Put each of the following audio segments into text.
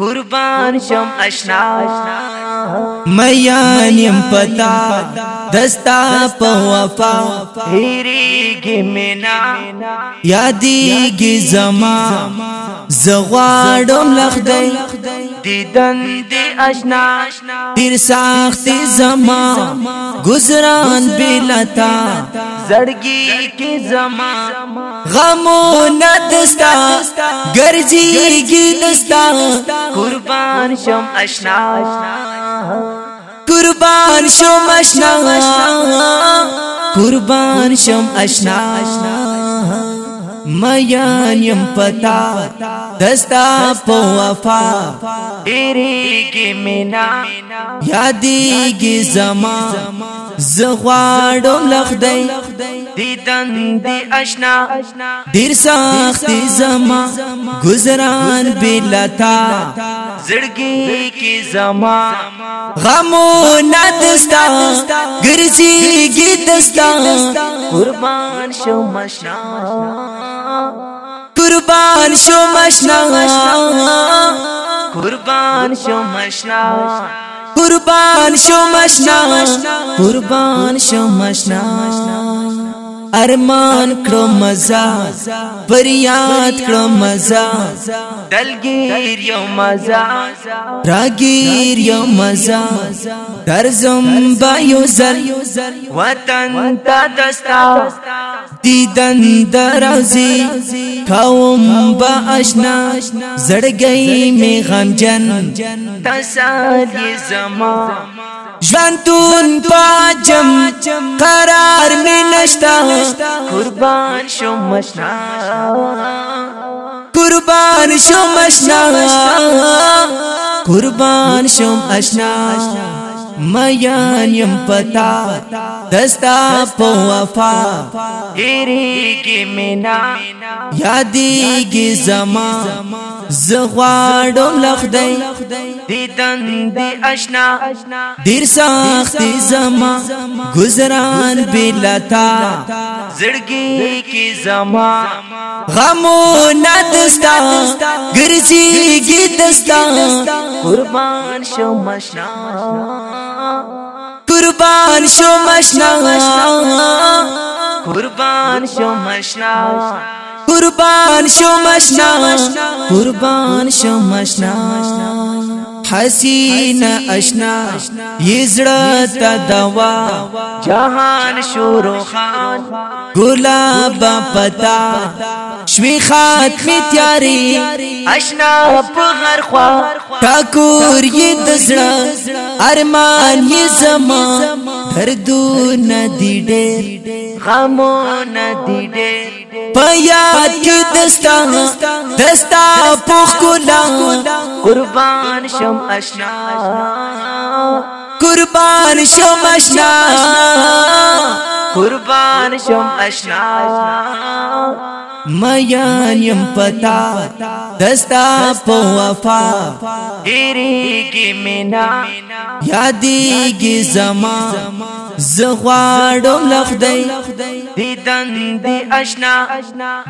قربان شم اشنا میانیم پتا دستا په وفا هریږي مینا یادېږي زما زغواړم لخدای دیدن دی اشنا تیر ساختی زمان گزران بلتا زڑگی کی زمان غمو ندستا گرجی گی نستا قربان شم اشنا قربان شم اشنا قربان شم اشنا قربان شم اشنا میان يم پتا دستا په وفا ډېریږي مینا یادېږي زما زغواړم لخدای دیدن دی اشنا دیر ساخت زما گزران بلتا زړګي کی زما غمو ندستا ګرځي گیدستا قربان شو مشنا قربان شو مشنا قربان شو مشنا قربان شو مشنا قربان شو مشنا ارمان کړو مزا پر یاد کړو مزا دلګیر یو مزا راګیر یو مزا درزم با یو زر وطن تا دستا دیدن درازی کاوم با اشنا زړګی می غمجن تسالی زما ژوندون پاجم قرار نشتا قربان شو مشنا قربان شو مشنا قربان شو مشنا میان یم پتا دستا په وفا هریږي مینا یادېږي زما زغواړم لخدای دیدن دی آشنا دیر ساختي زما گزران بلتا زړګي کې زما غمو ندستا ګرځيږي دستا قربان شو مشنا قربان شو مشنا قربان شو مشنا قربان شو مشنا قربان شو شمشناشنا حسی نشناش عزرت دوا جہان شروح گلا پتا شوی ختمی تیاری اشنا په هر خوا ټاکور یې دزړه ارمان یې زما دردو ندی ډېر غمو ندی ډېر په یاد کې دستا دستا پخ کولا قربان شم اشنا قربان شم اشنا قربان شم اشنا میان یم پتا دستا په وفا ډیریږي مینا یادېږي زما زه غواړم له خدای دیدن دی اشنا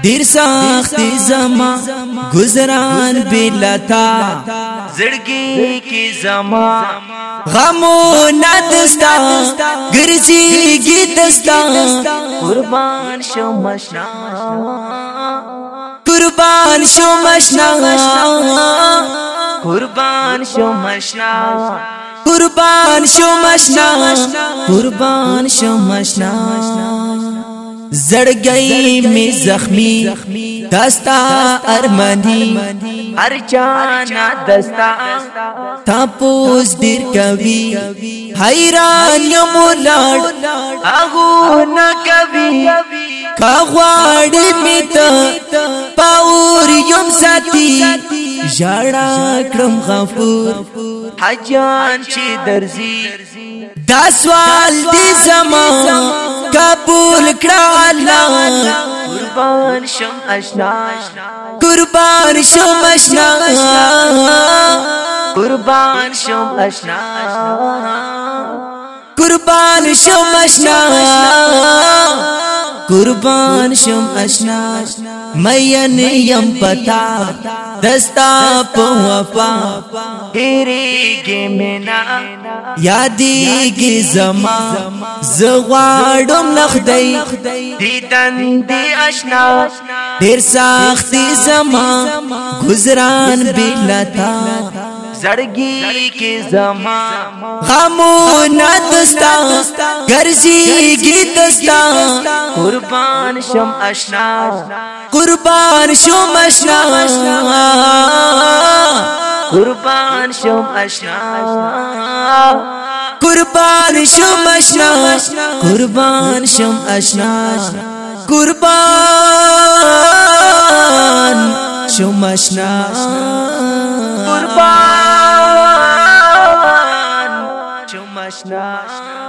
ډیر سخت زما گزران بلتا زړګي کې زما غمو نه دستا ګرځيږي دستا قربان شو مشنا قربان شو مشنا قربان شو مشنا قربان شو مشنا قربان شو مشنا زړګي می زخمی دستا ارمانی هر چانا دستا تاسو ډیر کوي حیران یم لاړ اغو نه کوي کا غواړې می ته پاور یم ساتي ژړا کړم غفور حجان چې درځي دا سوال دې زما قبول کړه الله قربان شم اشنا قربان شم اشنا قربان شم اشنا قربان شم اشنا قربان شم اشنا مین یم پتا دستا په وفا ډیریږي مینا یادېږي زما زغواړم نخدای دیدن دی آشنا ډیر سختي زما گزاران بلتا زرگی کی زمان ہم گرزی گی دستا قربان شم اشنا قربان شم اشنا قربان شم اشنا قربان شم اشنا قربان شم اشنا قربان شو مشنا قربان شو مشنا